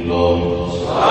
چھوٹے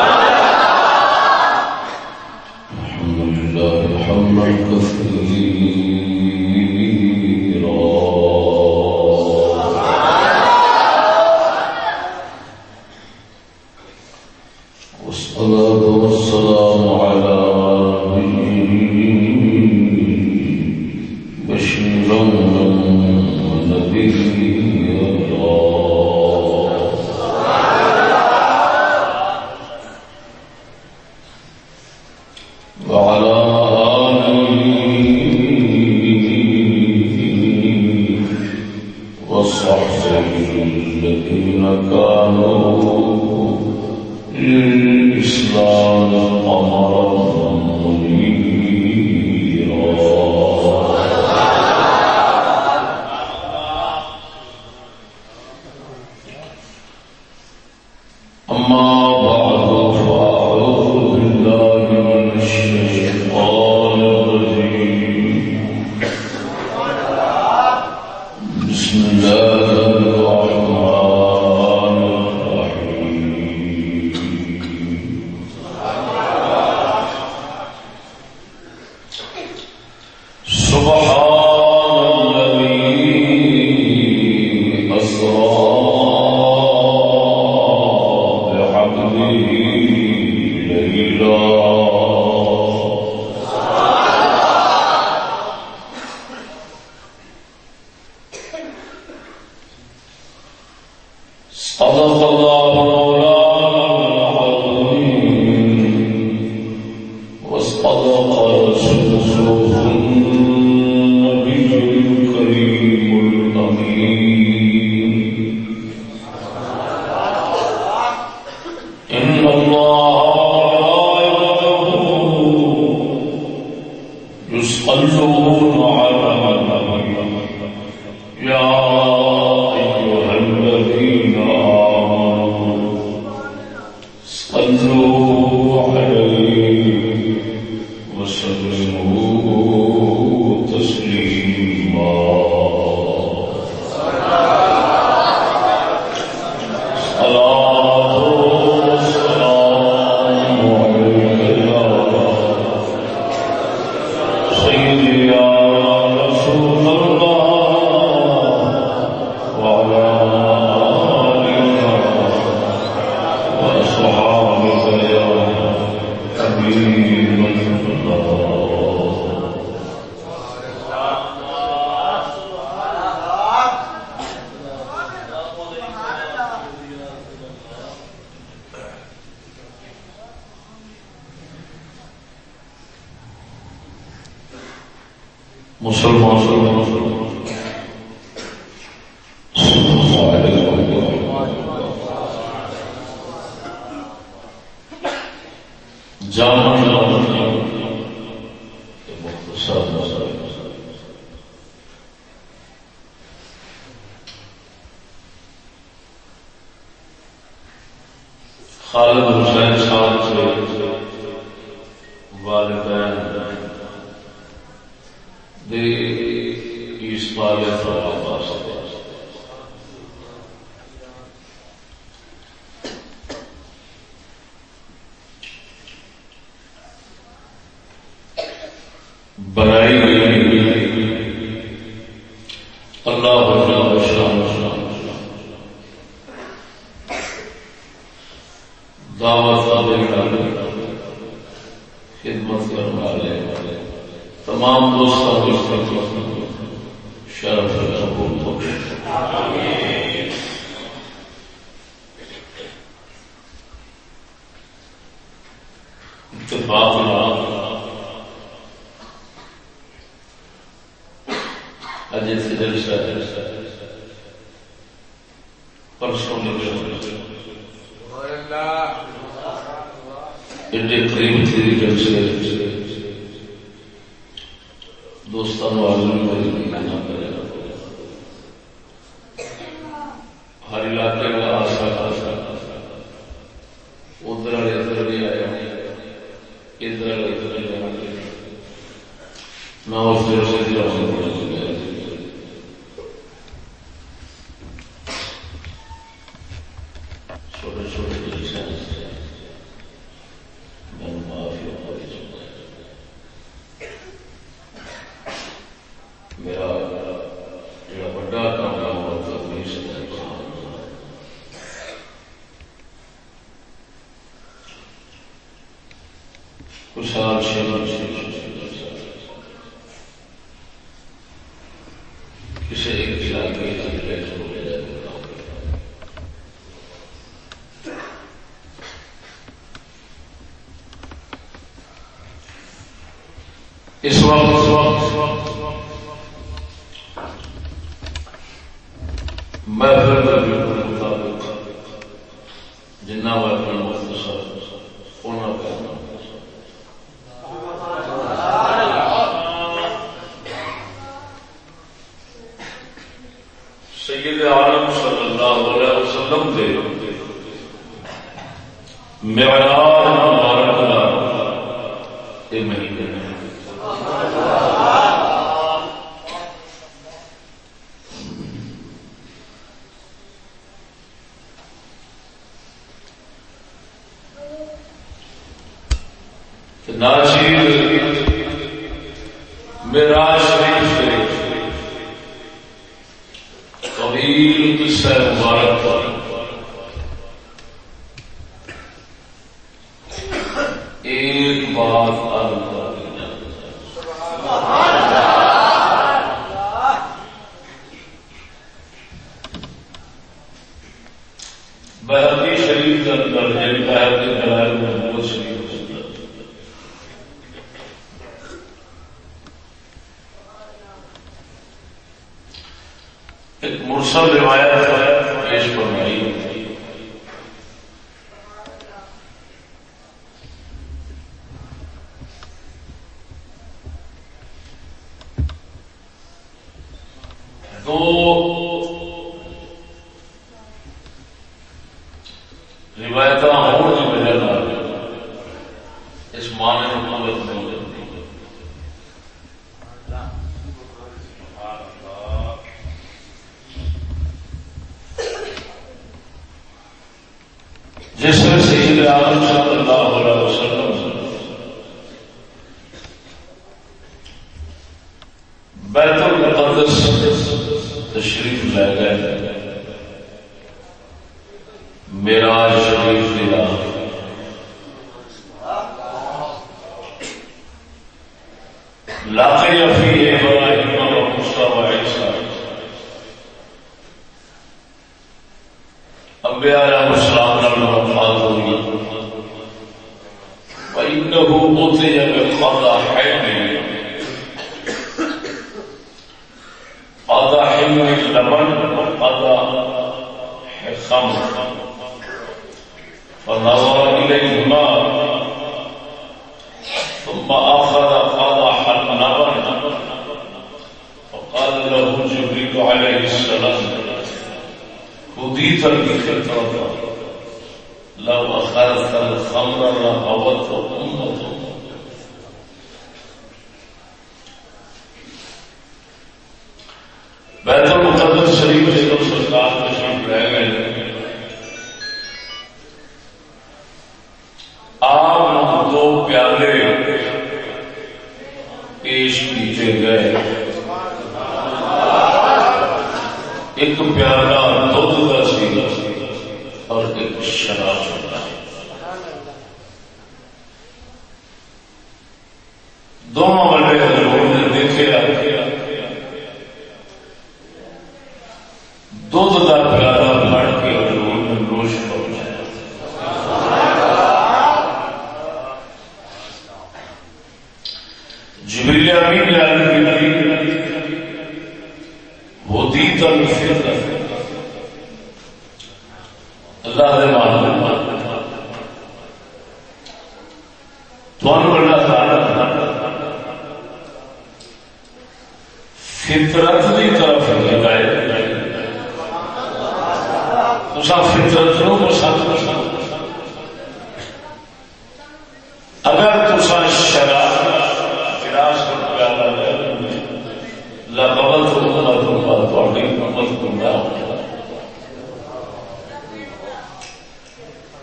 وقت میں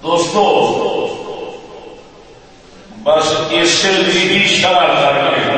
دوستو بس اس لیے شرح کر کے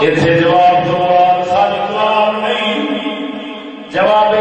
اتنے جواب تو بعد ساری جواب نہیں۔ جواب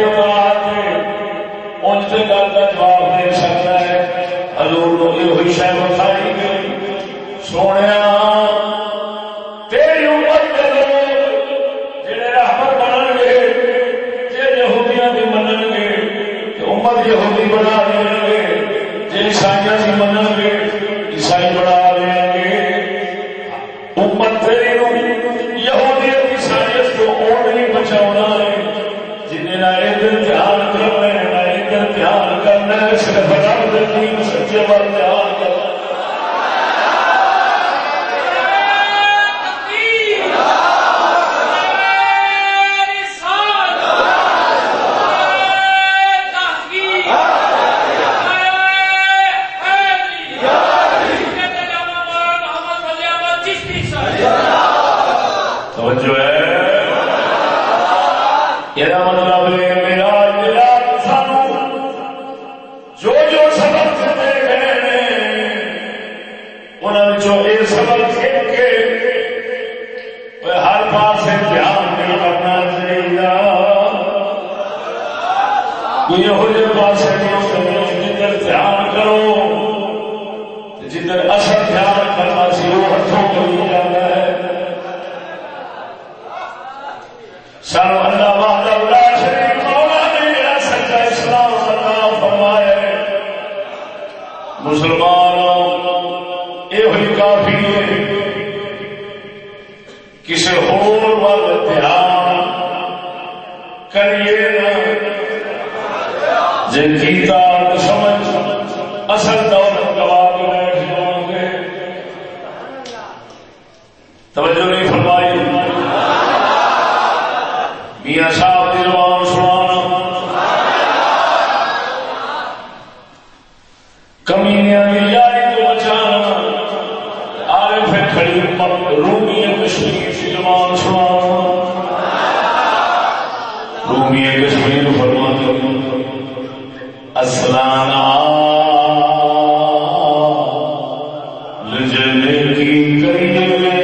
Önce mevkin kaydemek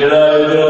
You know.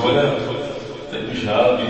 کھولا تو پیشاب بھی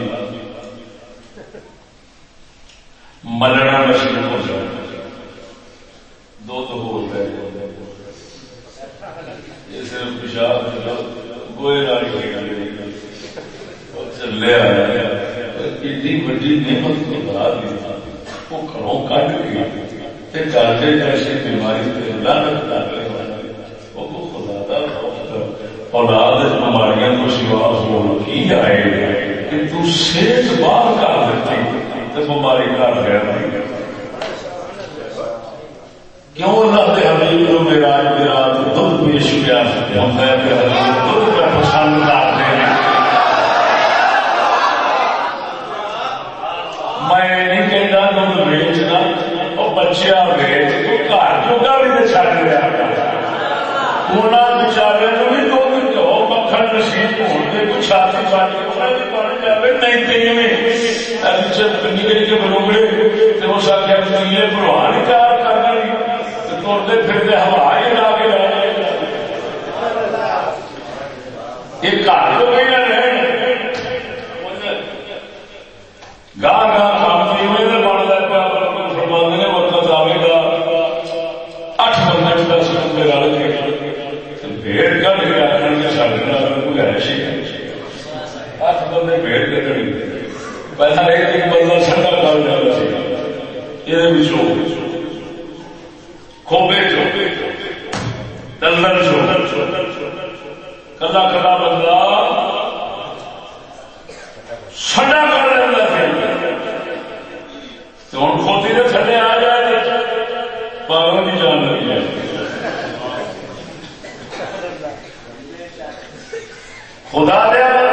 خدا دیا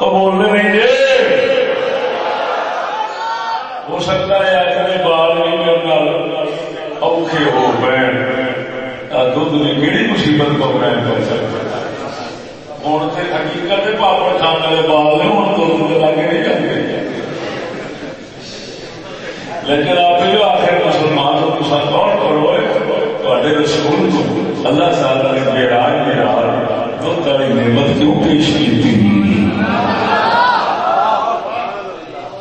بولنے نہیں دے جی۔ ہو سکتا ہے اپنے بال اوکھے ہو مصیبت کو کر سکتا ہوں حقیقت پاپڑ والے بال نے ہوں دھد نہیں لیکن آپ جو آخر مسلمان تو کون کرو؟ تے رسول کو۔ اللہ تعالی نے میراج نعمت کیوں پیش کی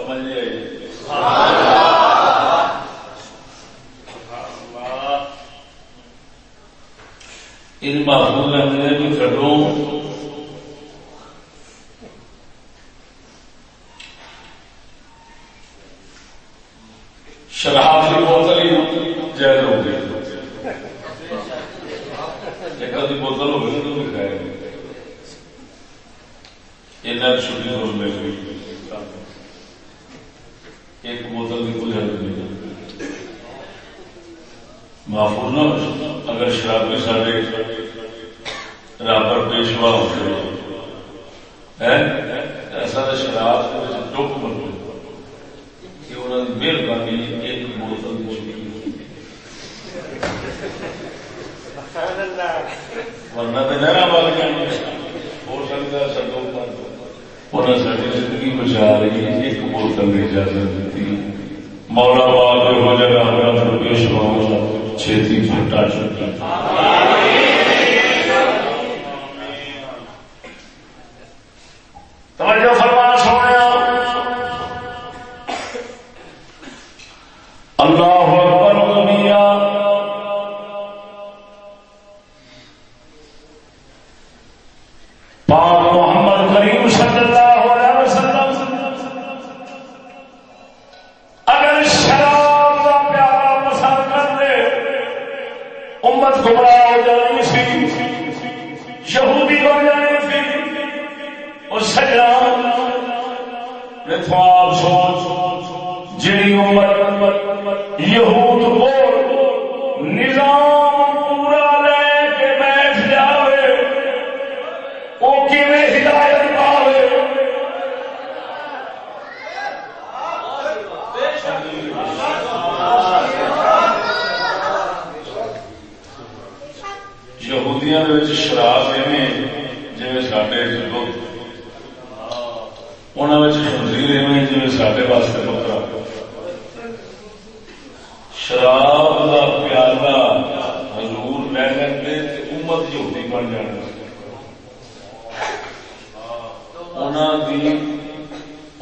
سمجھ لے ان محبوب نے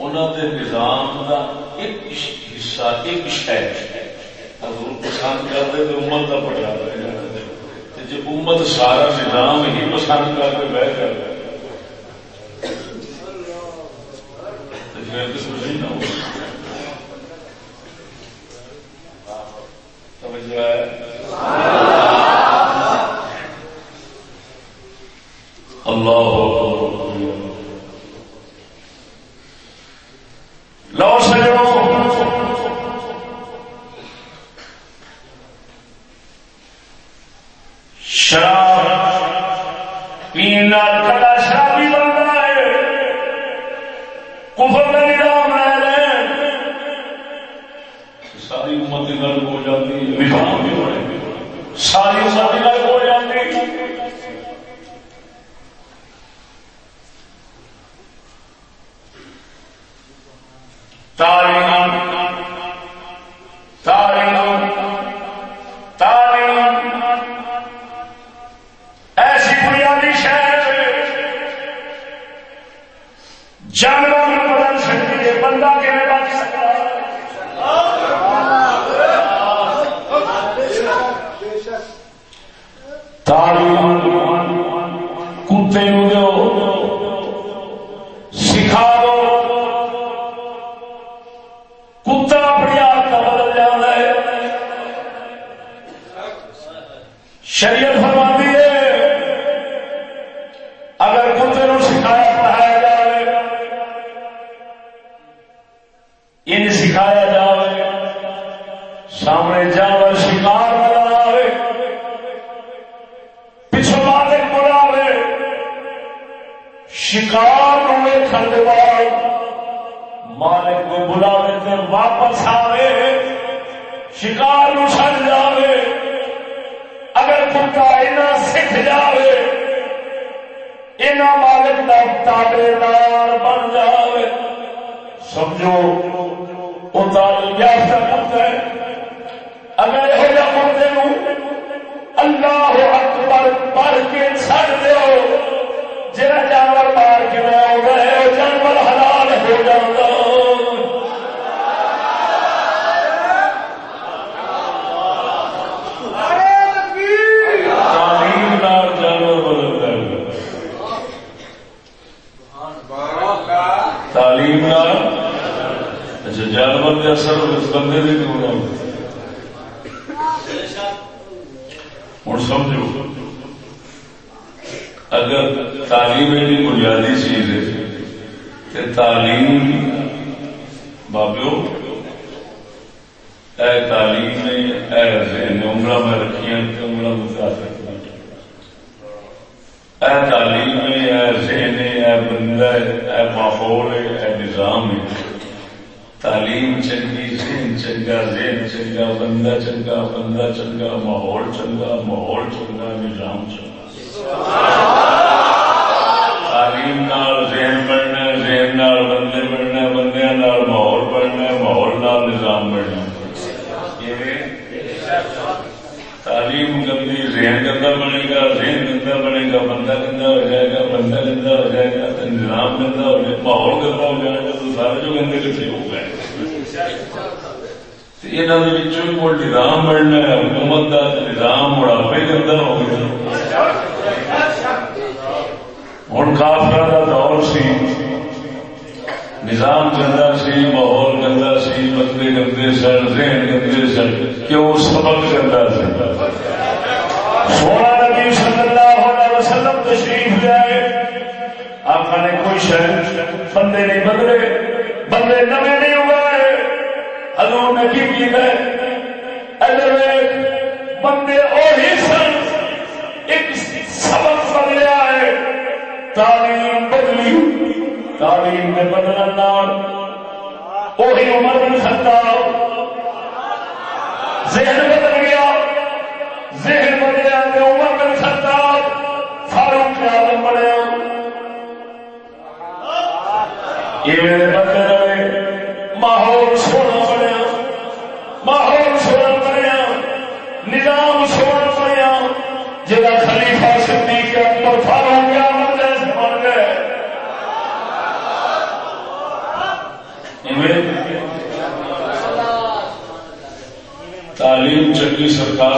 انہوں دے نظام کا ایک حصہ، ایک شہر حضور پسند کرتے تو امت کا پٹا جی امت سارا نظام ہی پسند کر کے بہ کر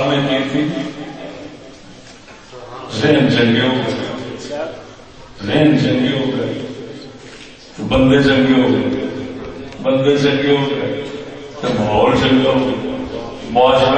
کتاب میں کی تھی؟ ذہن چنگے ہو گئے ذہن چنگے ہو گئے تو بندے چنگے ہو گئے بندے چنگے ہو گئے تو ماحول چنگا ہو گیا معاشرہ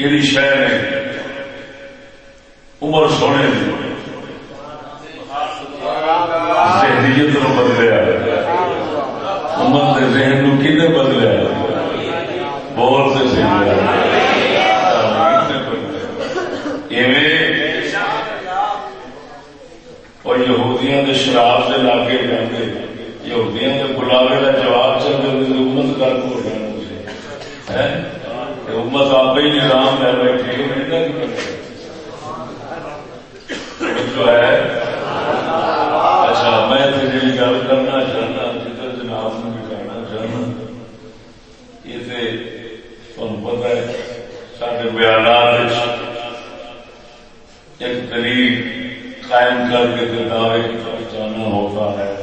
کہڑی شہر ہے عمر سونے ذہنیت نو بدلیا عمر کے ذہن نو کھنے بدلیا بول سے اور یہودیاں دے شراب سے لاگے جاتے یہودیاں دے بلاوے کا جواب چل چلتے امت کر کو امت آپ ہی نظام لے بیٹھے جو ہے اچھا میں جی گل کرنا چاہنا جدھر جناب نے بٹھانا چاہنا یہ پتا ہے سارے بیانات ایک قریب قائم کر کے دعوے کی پہچانا ہوتا ہے۔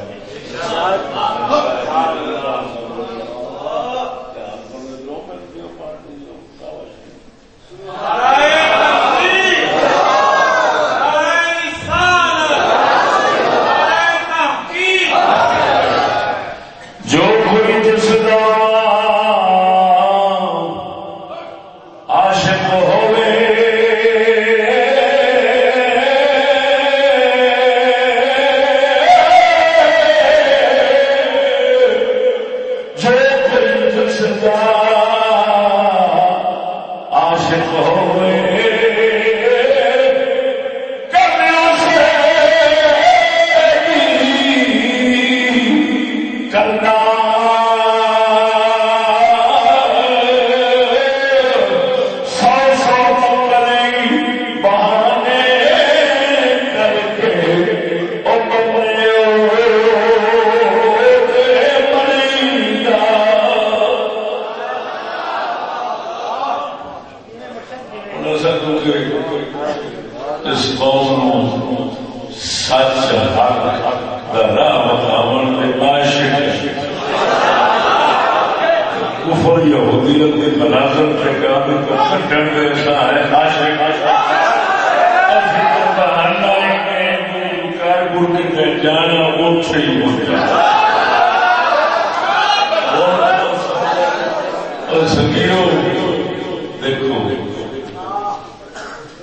دیکھو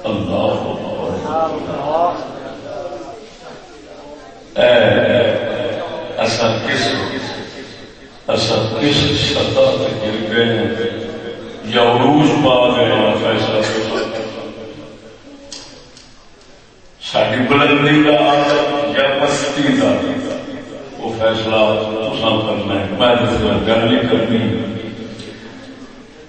اللہ کس سطح گر گئے ہیں یا عروج پا گئے ہیں فیصلہ ساری بلندی کا یا مستی کا وہ فیصلہ کرنا ہے میں گل نہیں کرنی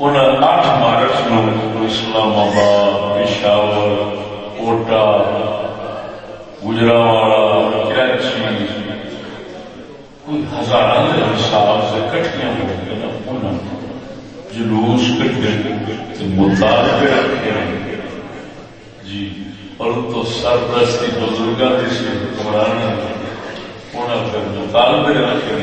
اٹھ مارچ نو اسلام آباد پشاور کوٹا گجراوالا کراچی ہزاروں کے حساب سے کٹیاں ہو جلوس کٹے متاثر رکھے جی تو سردستی بزرگ کی حکمران انہیں پھر مطالبے رکھے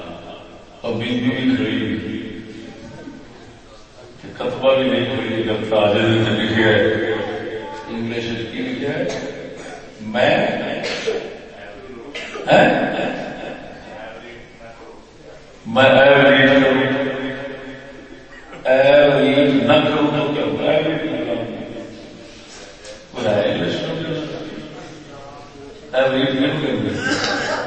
اور بیوی بھی کھڑی کتبہ بھی نہیں کھڑی کتبہ آج نے لکھے ہے۔ انگلش کی لکھا ہے۔ میں میں ایوریج کروں۔ ایوریج نہ کروں۔ تو کیا پرائیویٹ نہ کروں۔ ایوریج نہیں کروں۔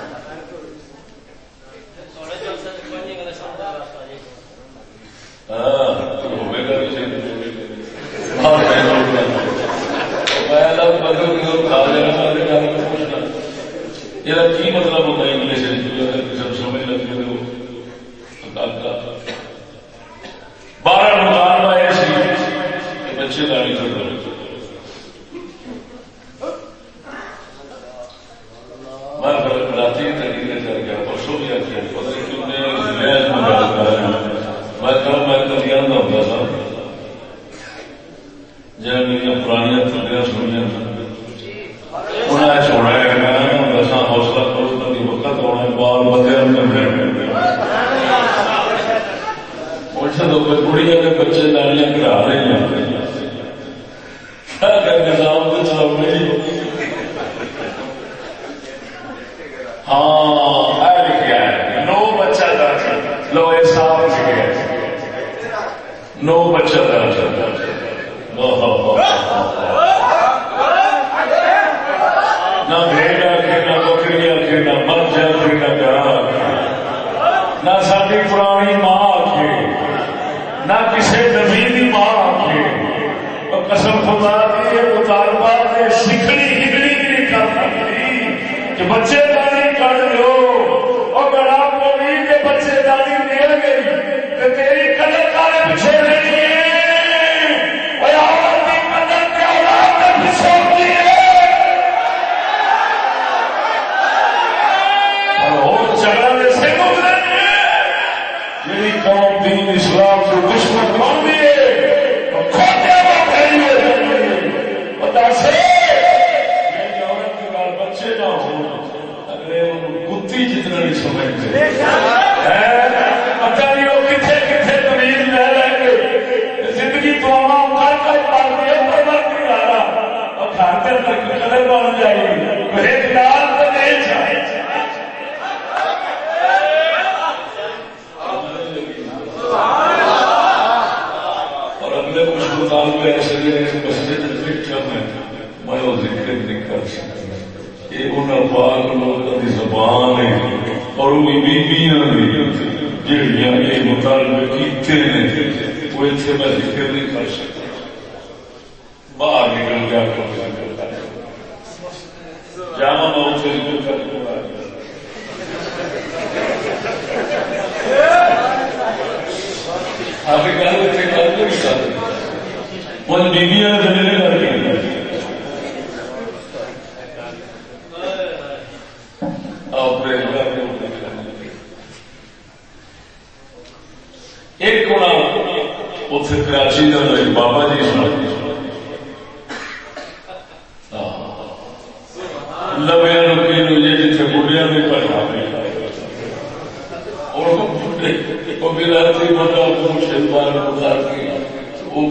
میں وہ ذکر نہیں کر سکتا۔ یہ پاک لوگ کی زبان ہے اور وہ بیبیاں جہیا یہ مطالبے کیتے ہیں، وہ اتنے میں ذکر نہیں کر سکتا۔ باہر نکل گیا جانا میں اسے ذکر کر آپ کراچی کا میرے بابا جی سن۔ لبیا روکی مجھے جیسے بڑھیا پڑھا گزار وہ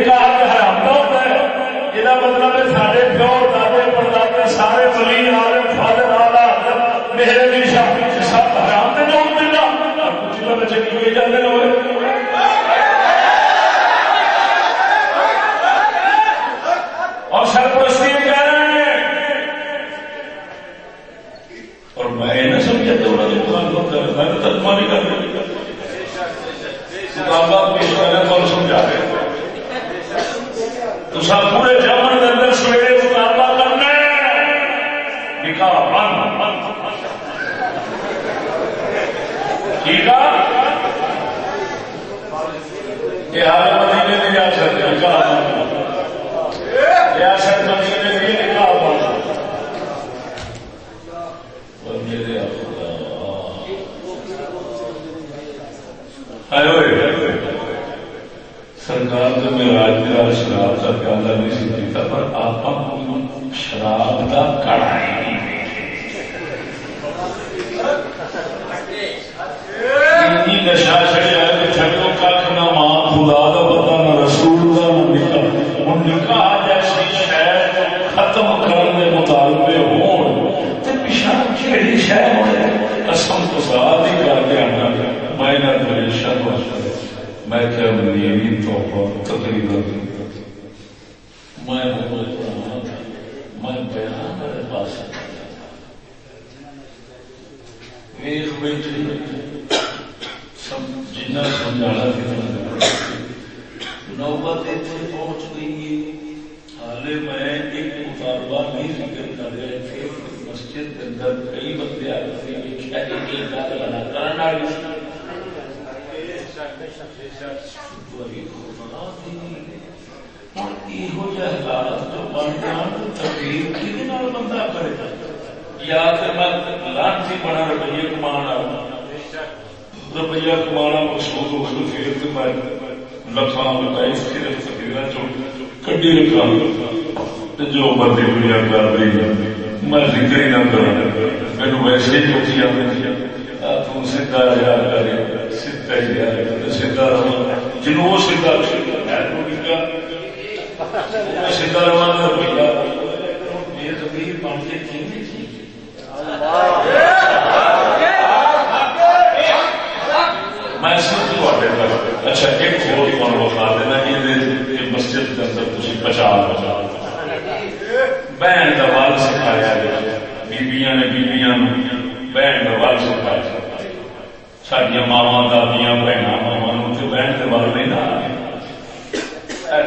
جو مرضی دنیا کر رہی میں ذکر ہی نہ کروں میرے ویسے ہی چوکی آ تم سیدا رہا کرے ہی رہا جنوں رہا یہ زمین میں صرف اچھا ایک اور بخا دینا یہ مسجد کے اندر تھی بچا بچا بہن کا ول سکھایا گیا بیبیاں نے بیبیاں بہن کا ول سکھایا سڈیا ماوا دادیاں بہن ماوا تو بہن کے ول نہیں نہ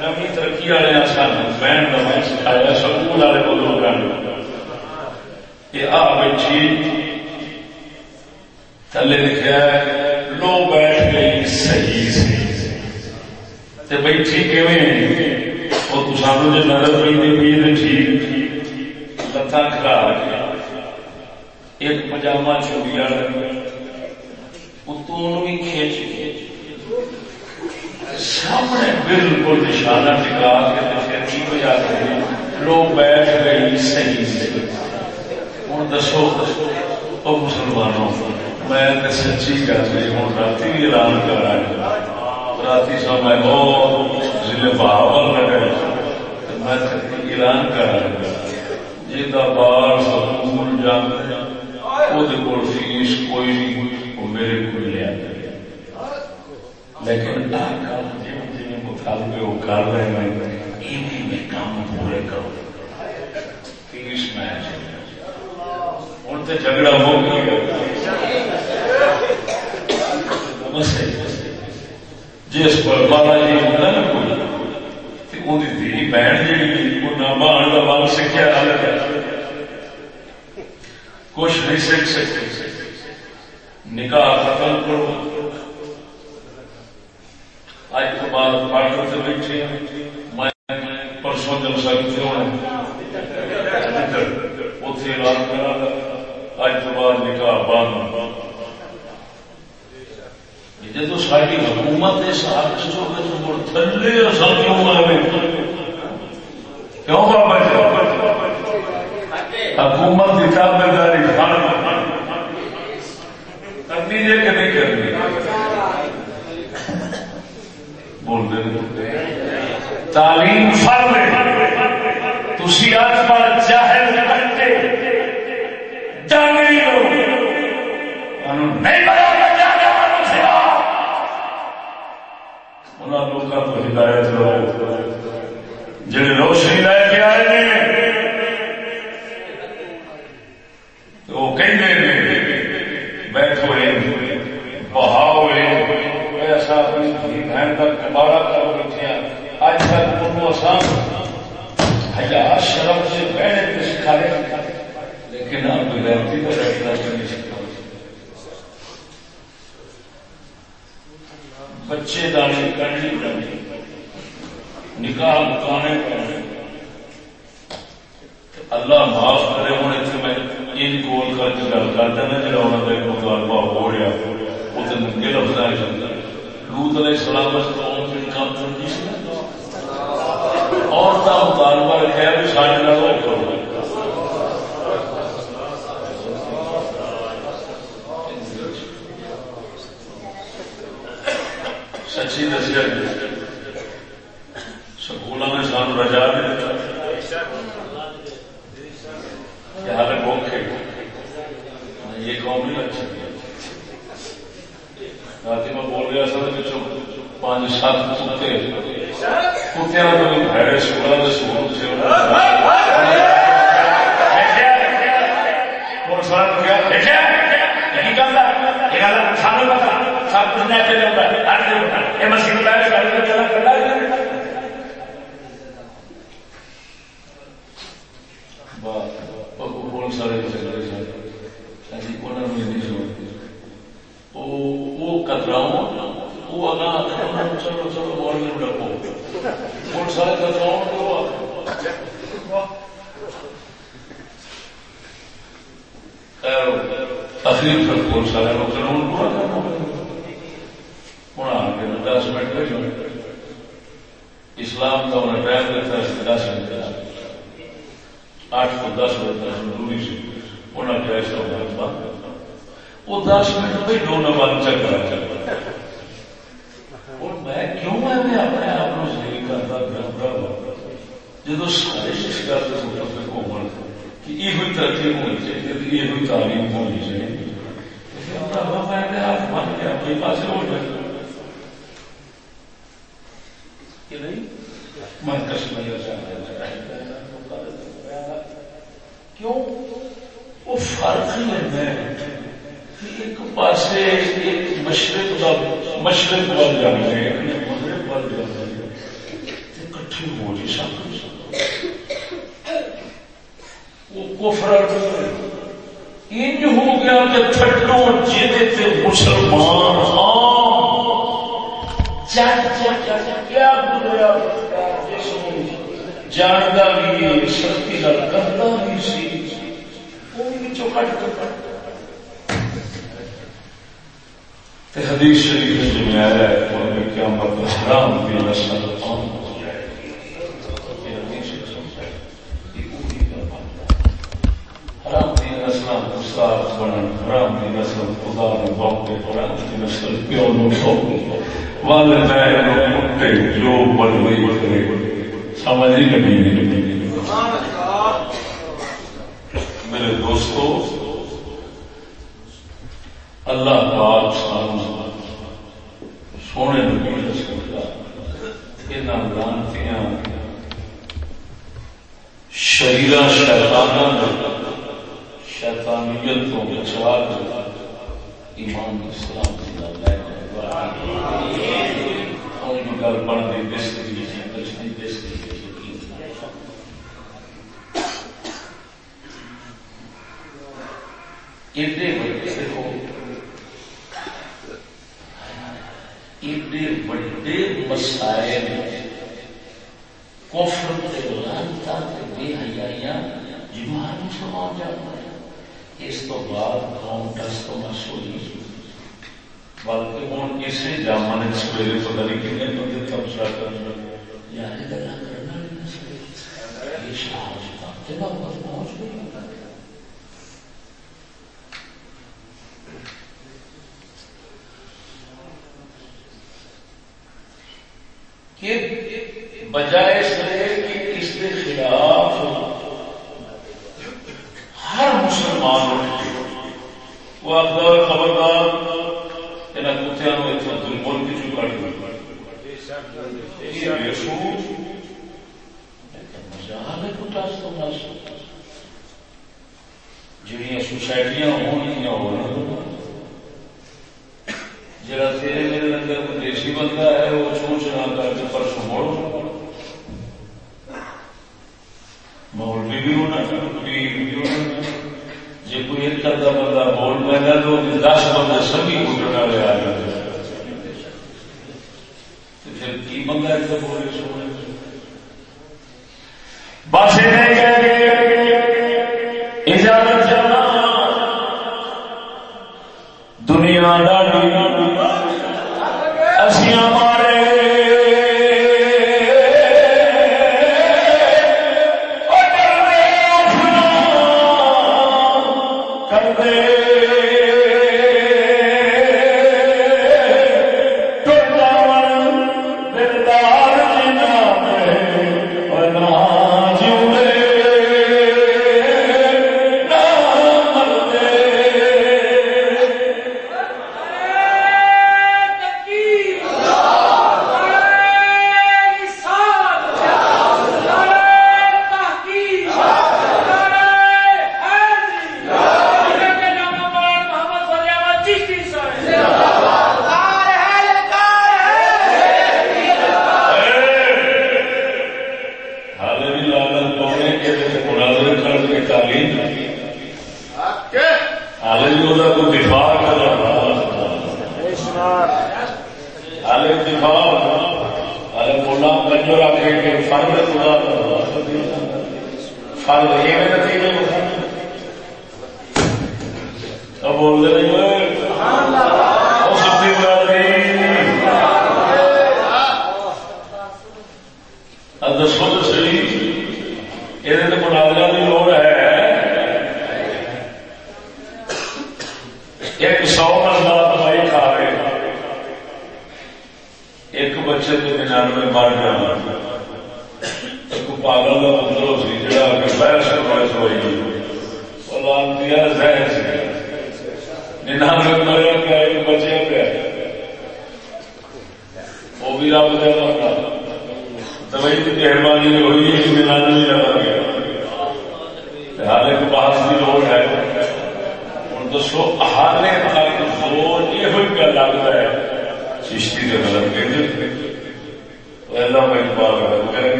نوی ترقی والے سن بہن کا ول سکھایا سکول والے بزرگ یہ آ بچی تھلے لکھا لو بیٹھ گئی صحیح سی بیٹھی کیویں وہ تو سانو جو نظر پہ پی ٹھیک لتاں خراب۔ ایک پجامہ چوڑی والا اتوں بھی کھینچ سامنے بالکل نشانہ ٹکا کے پھر کی بجا کر لوگ بیٹھ گئی صحیح سے۔ ہوں دسو، او مسلمانوں، میں سچی گل نہیں، ہوں رات بھی اعلان کر رہا رات سمے بہت ضلع بہاول میں اعلان کر رہا جا بال سکول جانا فیس کوئی نہیں، وہ میرے کو لیا لیکن جی مطالبے وہ کر رہے ہیں، میں کام پورے کرو فیس میں ہوں تو جھگڑا ہو گیا۔ جس پر بابا جی ہوتا نا کوئی۔ بہن جی کا سیکھا کچھ نہیں سیکھ سکتے نکاح ختم کرو اج تو بعد پڑھ کر بیٹھے میں پرسوں جب سکتے ہونا اتنے کرا اج تو بعد نکاح بند جدو ساری حکومت اس حق چ تھلے اصل کیوں آئے اسلام کا انہیں ٹائم دیتا ہے دس منٹ آٹھ کو دس بجے تک ضروری سی انہیں کیا اس کا بند وہ دس منٹ بھی دو نہ بند چل رہا چل اور میں کیوں میں اپنے آپ کو صحیح کرتا گھبرا جب سارے شکار کے مطابق گھومن کہ یہ ہوئی ترقی ہونی چاہیے یہ ہوئی تعلیم ہونی چاہیے میں آپ من کے اپنے پاس ہو جائے میں کشمیر کیوں؟ وہ فرق ہی ہے ایک پاس مشرق مشرق بن جانے مغرب بن جانے کٹھی ہو جی نہیں سکتے وہ کفر انج ہو گیا کہ تھٹو جی مسلمان کیا گزریا جانتا بھی سختی کرتا بھی سی وہ کٹ تو کٹ حدیث شریف میں آیا ہے کیا مطلب حرام کی نسل حرام کی نسل استاد بنن، حرام کی نسل خدا نے باپ حرام کی نسل پیو نو والدین جو بن گئی سمجھ ہی نہیں میرے دوستو، اللہ پاک سان سونے نبی لانتیاں شریرا شیطان شیطانیت کو بچا ایمان اسلام گل بن گئی بستری ایڈے بڑے دیکھو ایڈے بڑے مسائل کوفر لانتا بے حیائیاں جماعت مسلمان جاتا ہے اس تو بعد قوم ٹس تو مس بلکہ ہوں اسی جامن سویرے پتا نہیں کتنے بندے تبصرہ کر یار گلا کرنا نہیں سویرے یہ شاہ پہنچ گئی کہ بجائے کہ اس کے خلاف ہر مسلمان وہ اخبار خبردار کتیا ملک جہاں سوسائٹیاں ہونگیاں ہو جڑا تیرے میرے اندر دیسی بندہ ہے، وہ سوچ رہا کر کے پرسوں موڑ۔ مولوی بھی ہونا پیر بھی ہونا جی کوئی ایک کرتا بندہ بول پہنا تو دس بندے سبھی کٹن والے آ جاتے پھر کی بندہ بولے، سونے بس اجازت جانا۔ دنیا ڈالی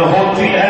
the whole thing.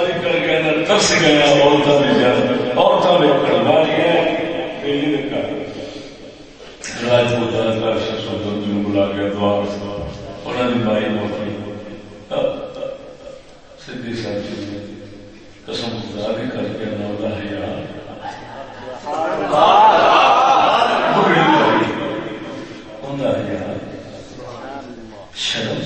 ترس گیا عورتوں نے عورتوں نے کروا لیا بلا گیا دوار انہوں نے بائی موتی سی سچی قسم خدا بھی کر کے نولا ہے یار شرم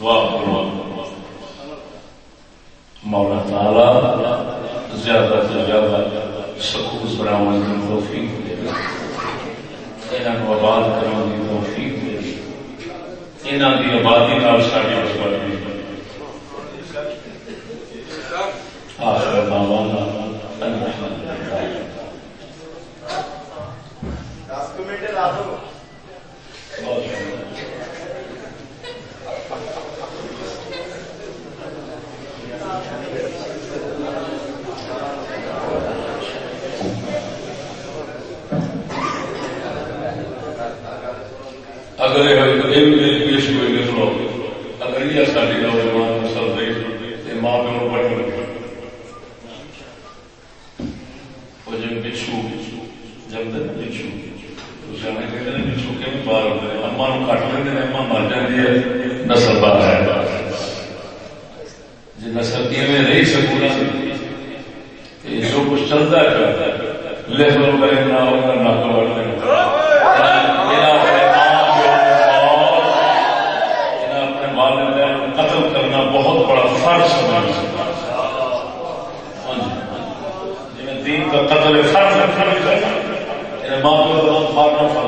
دعا مولا تعالی زیادہ سے زیادہ سکون برآمد کی توفیق دے آباد کرنے کی توفیق دے کی آبادی نال ساری آسمان آخر دعوانا یہ ساری نوجوان نسل دے ماں پیو بچھو بچھو کے باہر ہوتے ہیں اما کٹ اما مر جاتی ہے نسل باہر ہے جی نسل کی میں رہی سکوں جو کچھ چلتا ہے لہروں نہ يفهم الموقف المرة